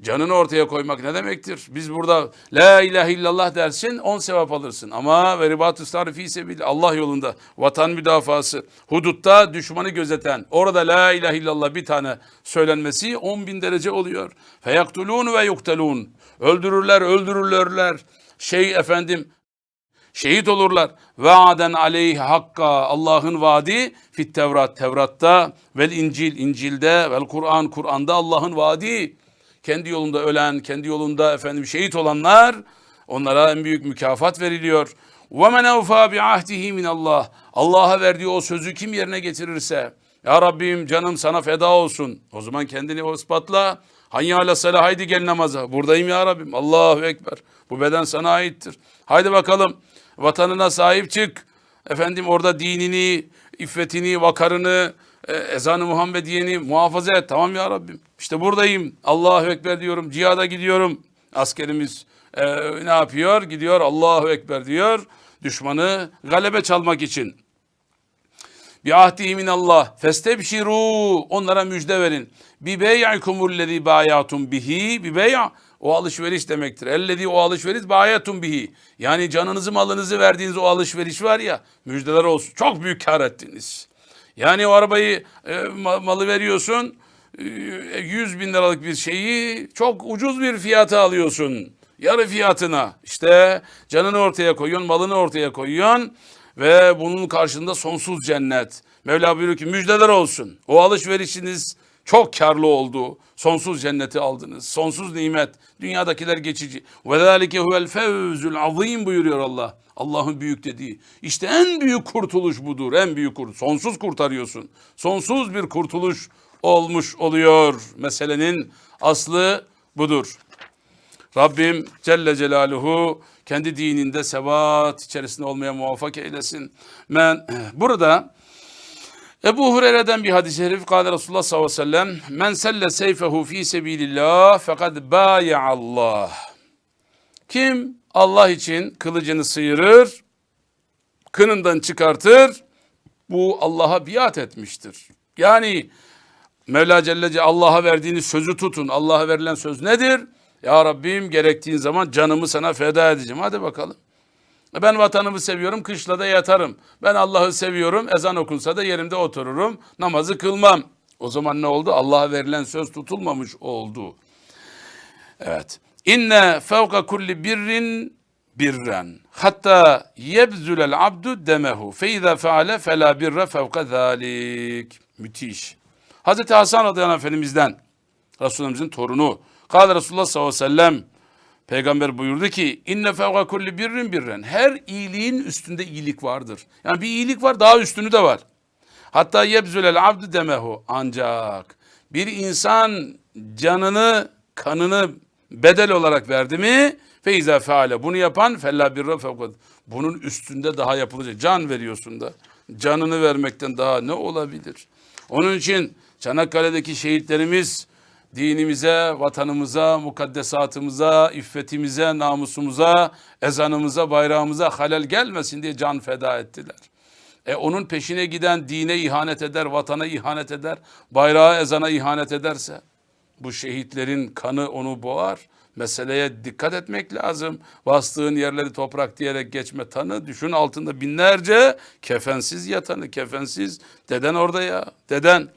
Canını ortaya koymak ne demektir? Biz burada la ilahe illallah dersin 10 sevap alırsın. Ama ve ribatü fi sebil Allah yolunda vatan müdafası, hudutta düşmanı gözeten, orada la ilahe illallah bir tane söylenmesi 10 bin derece oluyor. Feyaktulun ve yuktelun. Öldürürler, öldürürlerler. Şey efendim şehit olurlar. Vaaden aleyhi hakka Allah'ın vaadi fit Tevrat Tevrat'ta vel İncil İncil'de vel Kur'an Kur'an'da Allah'ın vaadi. Kendi yolunda ölen, kendi yolunda efendim şehit olanlar onlara en büyük mükafat veriliyor. Evfa bi ahdihi min Allah. Allah'a verdiği o sözü kim yerine getirirse ya Rabbim canım sana feda olsun. O zaman kendini o ispatla. Hayya ala salah haydi gel namaza. Buradayım ya Rabbim. Allahu Ekber. Bu beden sana aittir. Haydi bakalım vatanına sahip çık. Efendim orada dinini, iffetini, vakarını, ezanı Muhammediyeni muhafaza et. Tamam ya Rabbim. İşte buradayım. Allahu Ekber diyorum. Cihada gidiyorum. Askerimiz e, ne yapıyor? Gidiyor Allahu Ekber diyor. Düşmanı galebe çalmak için. Bi ahdihi min Allah festebşiru onlara müjde verin. Bi bey'ikumul lezi bayatum bihi bi bey' o alışveriş demektir. Ellezi o alışveriş bayatum bihi. Yani canınızı malınızı verdiğiniz o alışveriş var ya müjdeler olsun. Çok büyük kar ettiniz. Yani o arabayı e, ma- malı veriyorsun e, 100 bin liralık bir şeyi çok ucuz bir fiyata alıyorsun. Yarı fiyatına. İşte canını ortaya koyuyorsun, malını ortaya koyuyorsun ve bunun karşında sonsuz cennet. Mevla buyuruyor ki müjdeler olsun. O alışverişiniz çok karlı oldu. Sonsuz cenneti aldınız. Sonsuz nimet. Dünyadakiler geçici. Ve zalike huvel fevzul azim buyuruyor Allah. Allah'ın büyük dediği. İşte en büyük kurtuluş budur. En büyük kurtuluş. Sonsuz kurtarıyorsun. Sonsuz bir kurtuluş olmuş oluyor. Meselenin aslı budur. Rabbim Celle Celaluhu kendi dininde sebat içerisinde olmaya muvaffak eylesin. Ben <clears throat> burada Ebu Hureyre'den bir hadis-i şerif kâle Resulullah sallallahu aleyhi ve sellem men selle seyfehu fi sebilillah fekad Allah. Kim Allah için kılıcını sıyırır, kınından çıkartır, bu Allah'a biat etmiştir. Yani Mevla Celle Allah'a verdiğiniz sözü tutun. Allah'a verilen söz nedir? Ya Rabbim gerektiğin zaman canımı sana feda edeceğim. Hadi bakalım. Ben vatanımı seviyorum, kışla da yatarım. Ben Allah'ı seviyorum, ezan okunsa da yerimde otururum, namazı kılmam. O zaman ne oldu? Allah'a verilen söz tutulmamış oldu. Evet. İnne fevka kulli birrin birren. Hatta yebzulel abdu demehu. Fe izâ feale felâ birre fevka zâlik. Müthiş. Hazreti Hasan radıyallahu anh efendimizden, Resulümüzün torunu. Kâle Resulullah sallallahu aleyhi ve sellem, Peygamber buyurdu ki inne fevka kulli birrin birren. Her iyiliğin üstünde iyilik vardır. Yani bir iyilik var daha üstünü de var. Hatta yebzulel abdu demehu. Ancak bir insan canını, kanını bedel olarak verdi mi feiza feale. Bunu yapan fella birra fevkat. Bunun üstünde daha yapılacak. Can veriyorsun da. Canını vermekten daha ne olabilir? Onun için Çanakkale'deki şehitlerimiz dinimize, vatanımıza, mukaddesatımıza, iffetimize, namusumuza, ezanımıza, bayrağımıza halel gelmesin diye can feda ettiler. E onun peşine giden dine ihanet eder, vatana ihanet eder, bayrağa, ezana ihanet ederse bu şehitlerin kanı onu boğar. Meseleye dikkat etmek lazım. Bastığın yerleri toprak diyerek geçme tanı. Düşün altında binlerce kefensiz yatanı, kefensiz. Deden orada ya, deden.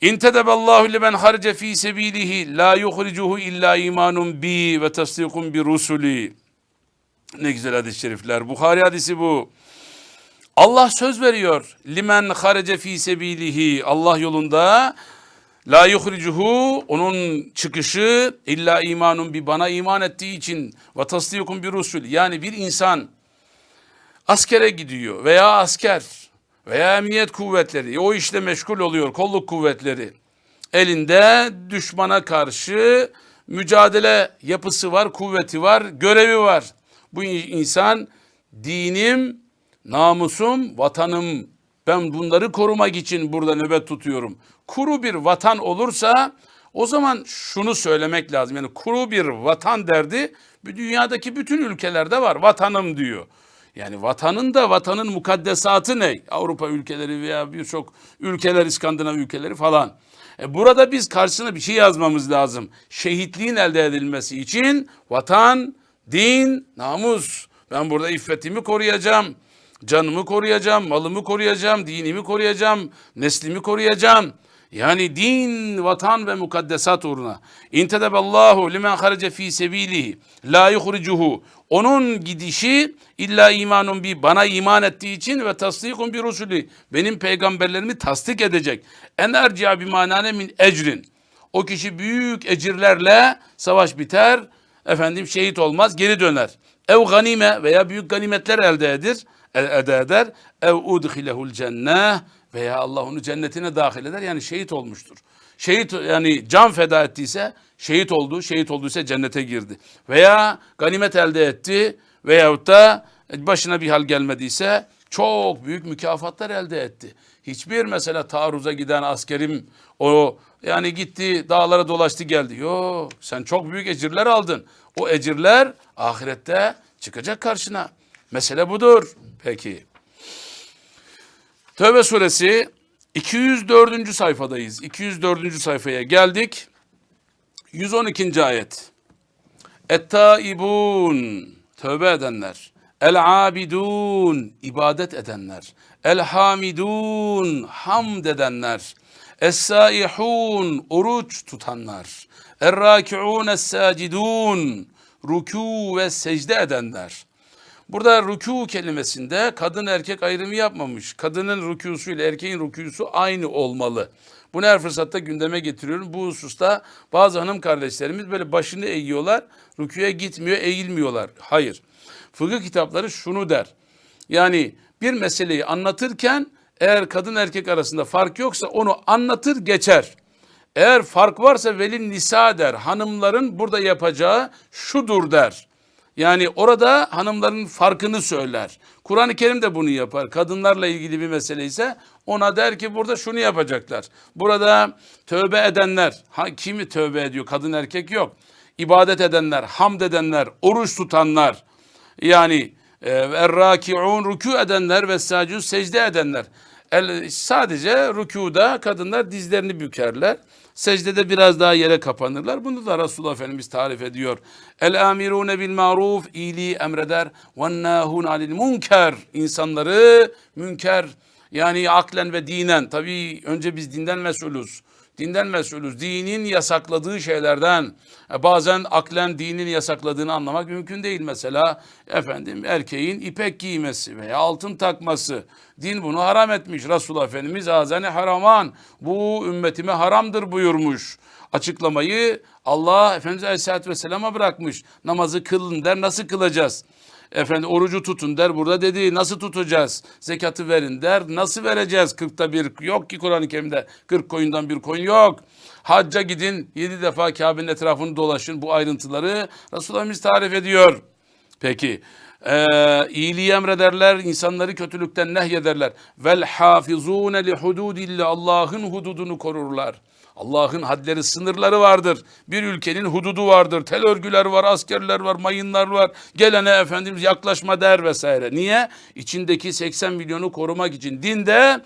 İntedeballahu limen harce fi sebilihi la yuhricuhu illa imanun bi ve tasdikun bi rusuli. Ne güzel hadis-i şerifler. Bukhari hadisi bu. Allah söz veriyor. Limen harece fi sebilihi. Allah yolunda La yuhricuhu onun çıkışı illa imanun bir bana iman ettiği için ve tasdikun bir rusul. Yani bir insan askere gidiyor veya asker veya emniyet kuvvetleri o işle meşgul oluyor kolluk kuvvetleri. Elinde düşmana karşı mücadele yapısı var, kuvveti var, görevi var. Bu insan dinim, namusum, vatanım ben bunları korumak için burada nöbet tutuyorum. Kuru bir vatan olursa o zaman şunu söylemek lazım. Yani kuru bir vatan derdi dünyadaki bütün ülkelerde var. Vatanım diyor. Yani vatanın da vatanın mukaddesatı ne? Avrupa ülkeleri veya birçok ülkeler, İskandinav ülkeleri falan. E burada biz karşısına bir şey yazmamız lazım. Şehitliğin elde edilmesi için vatan, din, namus. Ben burada iffetimi koruyacağım. Canımı koruyacağım, malımı koruyacağım, dinimi koruyacağım, neslimi koruyacağım. Yani din, vatan ve mukaddesat uğruna. İntedeballahu limen harace fi sebilihi la yuhricuhu. Onun gidişi illa imanun bi bana iman ettiği için ve tasdikun bir rusulü. Benim peygamberlerimi tasdik edecek. En erci'a bi manane min ecrin. O kişi büyük ecirlerle savaş biter. Efendim şehit olmaz, geri döner. Ev ganime veya büyük ganimetler elde edir, elde eder. Ev udhilehul cenneh veya Allah onu cennetine dahil eder. Yani şehit olmuştur. Şehit yani can feda ettiyse şehit oldu, şehit olduysa cennete girdi. Veya ganimet elde etti veyahut da başına bir hal gelmediyse çok büyük mükafatlar elde etti. Hiçbir mesela taarruza giden askerim o yani gitti dağlara dolaştı geldi. Yok sen çok büyük ecirler aldın. O ecirler ahirette çıkacak karşına. Mesele budur. Peki. Tövbe suresi 204. sayfadayız. 204. sayfaya geldik. 112. ayet. Ettaibun tövbe edenler. El abidun ibadet edenler. El hamidun hamd edenler. Es saihun oruç tutanlar. Er rakiun es sacidun rükû ve secde edenler. Burada rükû kelimesinde kadın erkek ayrımı yapmamış. Kadının rükûsu ile erkeğin rükûsu aynı olmalı. Bunu her fırsatta gündeme getiriyorum. Bu hususta bazı hanım kardeşlerimiz böyle başını eğiyorlar. Rüküye gitmiyor, eğilmiyorlar. Hayır. Fıkıh kitapları şunu der. Yani bir meseleyi anlatırken eğer kadın erkek arasında fark yoksa onu anlatır geçer. Eğer fark varsa velin nisa der. Hanımların burada yapacağı şudur der. Yani orada hanımların farkını söyler. Kur'an-ı Kerim de bunu yapar. Kadınlarla ilgili bir mesele ise ona der ki burada şunu yapacaklar. Burada tövbe edenler, ha, kimi tövbe ediyor? Kadın erkek yok. İbadet edenler, hamd edenler, oruç tutanlar. Yani e, errakiun rükû edenler ve sacun secde edenler. El, sadece rükuda kadınlar dizlerini bükerler. Secdede biraz daha yere kapanırlar. Bunu da Resulullah Efendimiz tarif ediyor. El amirune bil maruf iyiliği emreder. Ve nahun anil munker insanları münker yani aklen ve dinen. Tabii önce biz dinden mesulüz. Dinden mesulüz. Dinin yasakladığı şeylerden e, bazen aklen dinin yasakladığını anlamak mümkün değil. Mesela efendim erkeğin ipek giymesi veya altın takması. Din bunu haram etmiş. Resulullah Efendimiz azane haraman. Bu ümmetime haramdır buyurmuş. Açıklamayı Allah Efendimiz Aleyhisselatü Vesselam'a bırakmış. Namazı kılın der nasıl kılacağız? Efendim orucu tutun der burada dedi nasıl tutacağız? Zekatı verin der nasıl vereceğiz? Kırkta bir yok ki Kur'an-ı Kerim'de kırk koyundan bir koyun yok. Hacca gidin yedi defa Kabe'nin etrafını dolaşın bu ayrıntıları Resulullah tarif ediyor. Peki ee, iyiliği emrederler, insanları kötülükten nehyederler. Vel hafizune li hududillah Allah'ın hududunu korurlar. Allah'ın hadleri, sınırları vardır. Bir ülkenin hududu vardır. Tel örgüler var, askerler var, mayınlar var. Gelene efendimiz yaklaşma der vesaire. Niye? İçindeki 80 milyonu korumak için. Dinde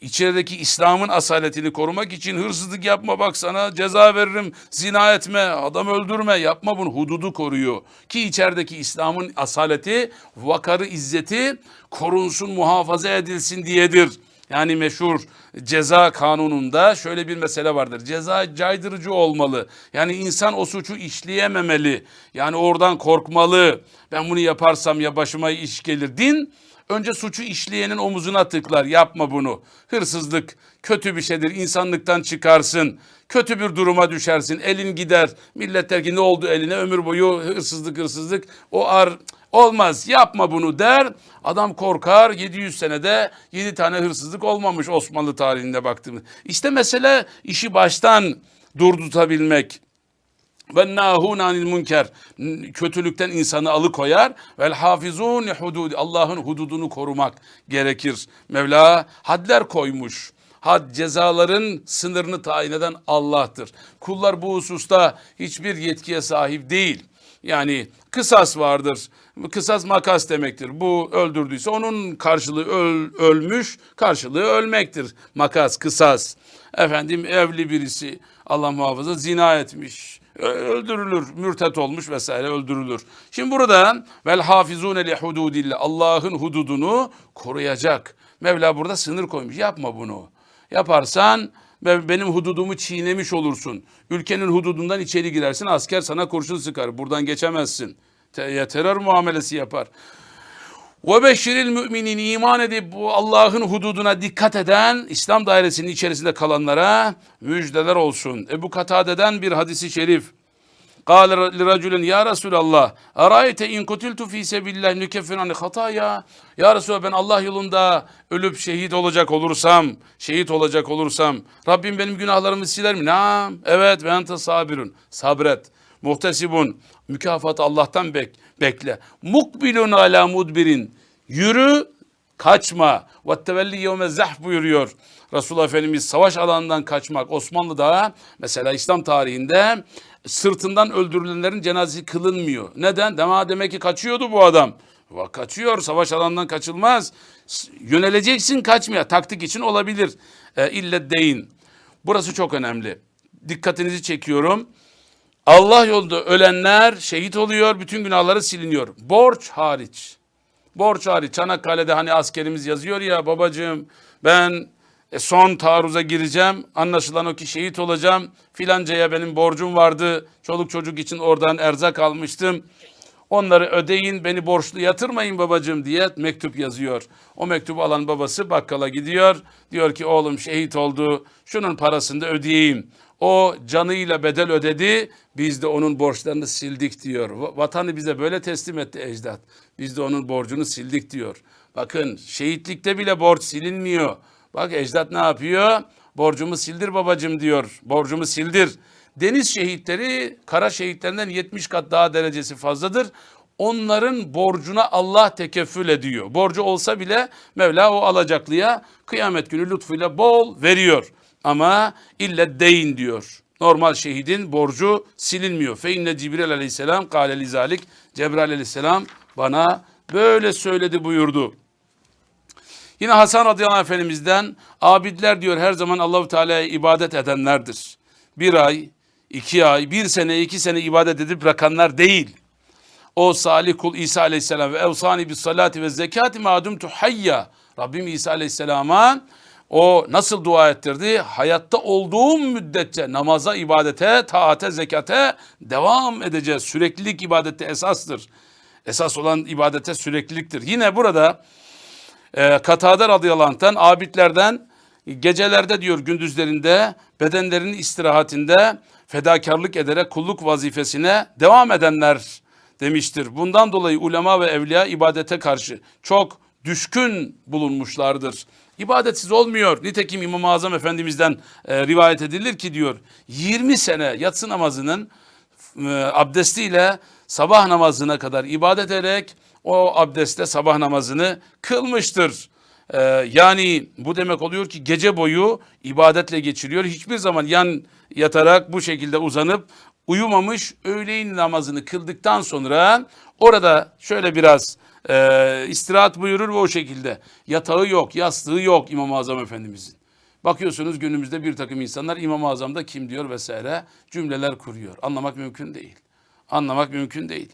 içerideki İslam'ın asaletini korumak için hırsızlık yapma bak sana ceza veririm, zina etme, adam öldürme, yapma bunu hududu koruyor. Ki içerideki İslam'ın asaleti, vakarı, izzeti korunsun, muhafaza edilsin diyedir. Yani meşhur ceza kanununda şöyle bir mesele vardır. Ceza caydırıcı olmalı. Yani insan o suçu işleyememeli. Yani oradan korkmalı. Ben bunu yaparsam ya başıma iş gelir. Din önce suçu işleyenin omuzuna tıklar. Yapma bunu. Hırsızlık kötü bir şeydir. İnsanlıktan çıkarsın. Kötü bir duruma düşersin. Elin gider. Millet der ki ne oldu eline ömür boyu hırsızlık hırsızlık. O ar Olmaz yapma bunu der. Adam korkar 700 senede 7 tane hırsızlık olmamış Osmanlı tarihinde baktığımız. İşte mesele işi baştan durdurtabilmek. Ve nahun anil münker kötülükten insanı alıkoyar. Vel hafizun hudud Allah'ın hududunu korumak gerekir. Mevla hadler koymuş. Had cezaların sınırını tayin eden Allah'tır. Kullar bu hususta hiçbir yetkiye sahip değil. Yani kısas vardır. Kısas makas demektir. Bu öldürdüyse onun karşılığı öl, ölmüş, karşılığı ölmektir. Makas, kısas. Efendim evli birisi Allah muhafaza zina etmiş. Öldürülür, mürtet olmuş vesaire öldürülür. Şimdi burada vel hafizune li hududillah Allah'ın hududunu koruyacak. Mevla burada sınır koymuş. Yapma bunu. Yaparsan be- benim hududumu çiğnemiş olursun. Ülkenin hududundan içeri girersin asker sana kurşun sıkar. Buradan geçemezsin. Ya terör muamelesi yapar. Ve beşiril müminin iman edip bu Allah'ın hududuna dikkat eden İslam dairesinin içerisinde kalanlara müjdeler olsun. Ebu Katade'den bir hadisi şerif. Kâle liracülün ya Resulallah arayete in kutiltu fî sebillah nükeffin hani hataya. Ya Resulallah ben Allah yolunda ölüp şehit olacak olursam, şehit olacak olursam Rabbim benim günahlarımı siler mi? Naam. Evet ve ben sabirun. Sabret. Muhtesibun mükafatı Allah'tan bek, bekle mukbilun ala mudbirin yürü kaçma ve tevelli yevme zahf buyuruyor. Resulullah Efendimiz savaş alanından kaçmak Osmanlı'da mesela İslam tarihinde sırtından öldürülenlerin cenazesi kılınmıyor. Neden? Dema demek ki kaçıyordu bu adam. Va- Kaçıyor savaş alanından kaçılmaz. Yöneleceksin kaçmaya taktik için olabilir. E, ille deyin. Burası çok önemli. Dikkatinizi çekiyorum. Allah yolunda ölenler şehit oluyor, bütün günahları siliniyor. Borç hariç. Borç hariç. Çanakkale'de hani askerimiz yazıyor ya babacığım ben e, son taarruza gireceğim. Anlaşılan o ki şehit olacağım. Filancaya benim borcum vardı. Çoluk çocuk için oradan erzak almıştım. Onları ödeyin beni borçlu yatırmayın babacığım diye mektup yazıyor. O mektubu alan babası bakkala gidiyor. Diyor ki oğlum şehit oldu. Şunun parasını da ödeyeyim. O canıyla bedel ödedi. Biz de onun borçlarını sildik diyor. Va- Vatanı bize böyle teslim etti ecdat. Biz de onun borcunu sildik diyor. Bakın şehitlikte bile borç silinmiyor. Bak ecdat ne yapıyor? Borcumu sildir babacığım diyor. Borcumu sildir. Deniz şehitleri kara şehitlerinden 70 kat daha derecesi fazladır. Onların borcuna Allah tekeffül ediyor. Borcu olsa bile Mevla o alacaklıya kıyamet günü lütfuyla bol veriyor. Ama ille deyin diyor. Normal şehidin borcu silinmiyor. Fe inne Cibril aleyhisselam kâle lizalik. Cebrail aleyhisselam bana böyle söyledi buyurdu. Yine Hasan radıyallahu anh efendimizden abidler diyor her zaman Allahu Teala'ya ibadet edenlerdir. Bir ay, iki ay, bir sene, iki sene ibadet edip bırakanlar değil. O salih kul İsa aleyhisselam ve evsani bis salati ve zekati madum tuhayya. Rabbim İsa aleyhisselama o nasıl dua ettirdi? Hayatta olduğum müddetçe namaza, ibadete, taate, zekate devam edeceğiz. Süreklilik ibadette esastır. Esas olan ibadete sürekliliktir. Yine burada e, Katade radıyallahu anh'tan abidlerden gecelerde diyor gündüzlerinde bedenlerinin istirahatinde fedakarlık ederek kulluk vazifesine devam edenler demiştir. Bundan dolayı ulema ve evliya ibadete karşı çok düşkün bulunmuşlardır. İbadetsiz olmuyor. Nitekim İmam-ı Azam Efendimiz'den e, rivayet edilir ki diyor 20 sene yatsı namazının e, abdestiyle sabah namazına kadar ibadet ederek o abdestle sabah namazını kılmıştır. Ee, yani bu demek oluyor ki gece boyu ibadetle geçiriyor. Hiçbir zaman yan yatarak bu şekilde uzanıp uyumamış öğleyin namazını kıldıktan sonra orada şöyle biraz e, istirahat buyurur ve o şekilde yatağı yok, yastığı yok İmam-ı Azam Efendimizin. Bakıyorsunuz günümüzde bir takım insanlar İmam-ı Azam'da kim diyor vesaire cümleler kuruyor. Anlamak mümkün değil. Anlamak mümkün değil.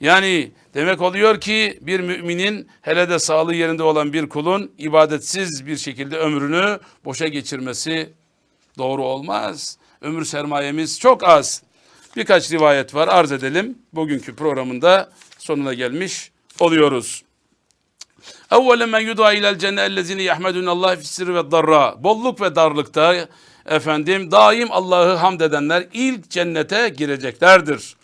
Yani demek oluyor ki bir müminin hele de sağlığı yerinde olan bir kulun ibadetsiz bir şekilde ömrünü boşa geçirmesi doğru olmaz. Ömür sermayemiz çok az. Birkaç rivayet var arz edelim. Bugünkü programında sonuna gelmiş oluyoruz. Evvelen men yud'a ilel cenne yahmedun Allah fissir ve darra. Bolluk ve darlıkta efendim daim Allah'ı hamd edenler ilk cennete gireceklerdir.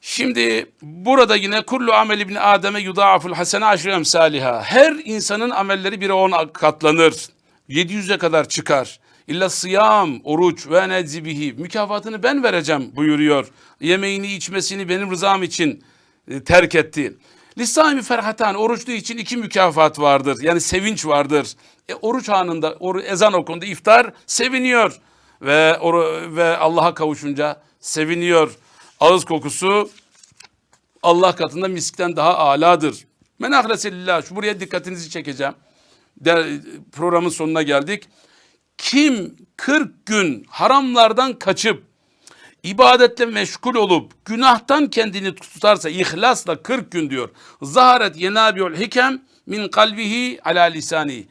Şimdi burada yine kullu amel ibn Adem'e yudaaful hasene aşrı emsaliha. Her insanın amelleri bire on katlanır. 700'e kadar çıkar. İlla sıyam, oruç ve nedzibihi. Mükafatını ben vereceğim buyuruyor. Yemeğini içmesini benim rızam için e, terk etti. Lisami ferhatan oruçlu için iki mükafat vardır. Yani sevinç vardır. E, oruç anında oru, ezan okundu iftar seviniyor ve oru, ve Allah'a kavuşunca seviniyor. ağız kokusu Allah katında miskten daha aladır. Men ahleselillah. Şu buraya dikkatinizi çekeceğim. De, programın sonuna geldik. Kim 40 gün haramlardan kaçıp ibadetle meşgul olup günahtan kendini tutarsa ihlasla 40 gün diyor. Zaharet yenabiul hikem min kalbihi ala lisani.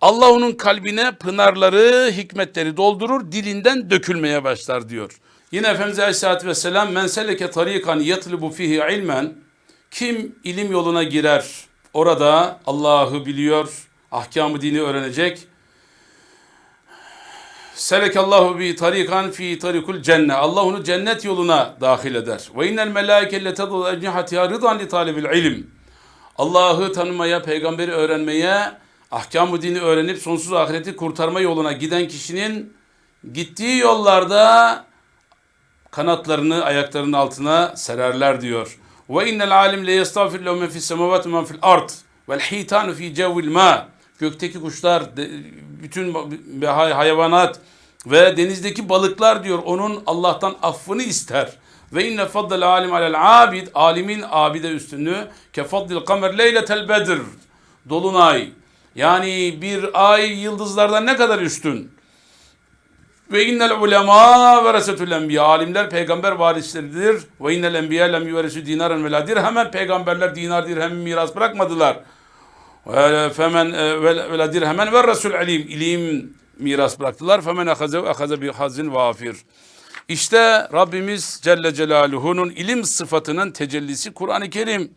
Allah onun kalbine pınarları, hikmetleri doldurur, dilinden dökülmeye başlar diyor. Yine Efendimiz Aleyhisselatü Vesselam men seleke tarikan yatlubu fihi ilmen kim ilim yoluna girer orada Allah'ı biliyor, ahkamı dini öğrenecek. Selekallahu bi tarikan fi tarikul cennet. Allah onu cennet yoluna dahil eder. Ve innel melaike letadul ecnihatiha rıdan li talibil ilim. Allah'ı tanımaya, peygamberi öğrenmeye, ahkamı dini öğrenip sonsuz ahireti kurtarma yoluna giden kişinin gittiği yollarda kanatlarını ayaklarının altına sererler diyor. Ve innel alim le yestağfir lehu men fis semavati men fil ard vel hitanu fi cevvil ma. Gökteki kuşlar, bütün hay- hayvanat ve denizdeki balıklar diyor onun Allah'tan affını ister. Ve inne faddel alim alel abid alimin abide üstünlüğü ke faddil kamer leyletel bedir dolunay yani bir ay yıldızlardan ne kadar üstün ve innel ulema veresetül enbiya. Alimler peygamber varisleridir. Ve innel enbiya lem yuveresu dinaren ve la dirhemen. Peygamberler dinar dirhem miras bırakmadılar. Ve femen e, ve dirhemen ve resul ilim. İlim miras bıraktılar. Femen ahaze ve ahaze bi hazin vafir. İşte Rabbimiz Celle Celaluhu'nun ilim sıfatının tecellisi Kur'an-ı Kerim.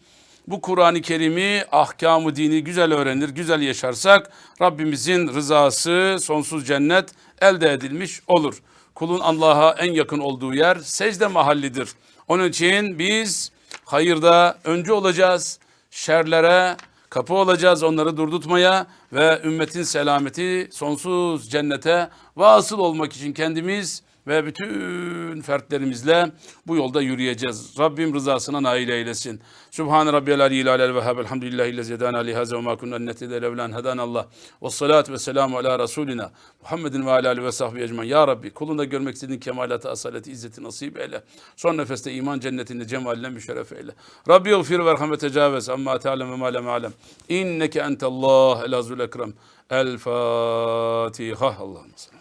Bu Kur'an-ı Kerim'i, ahkamı dini güzel öğrenir, güzel yaşarsak Rabbimizin rızası, sonsuz cennet elde edilmiş olur. Kulun Allah'a en yakın olduğu yer secde mahallidir. Onun için biz hayırda öncü olacağız, şerlere kapı olacağız onları durdurtmaya ve ümmetin selameti sonsuz cennete vasıl olmak için kendimiz ve bütün fertlerimizle bu yolda yürüyeceğiz. Rabbim rızasına nail eylesin. Subhan rabbiyal aliyyil alel vehhab. Elhamdülillahi lezi hedana li haza ve ma kunna nehtede levlen hedana Allah. Ve salatu ve selamu ala Resulina Muhammedin ve ala alihi ve sahbihi ecmaîn. Ya Rabbi kulunda görmek istediğin kemalatı, asaleti, izzeti nasip eyle. Son nefeste iman cennetinde cemaline müşerref eyle. Rabbi yagfir ve erham ve tecavüz amma te'alem ve ma lem alem. İnneke entallah el azul ekrem. El Fatiha. Allah'ım sallallahu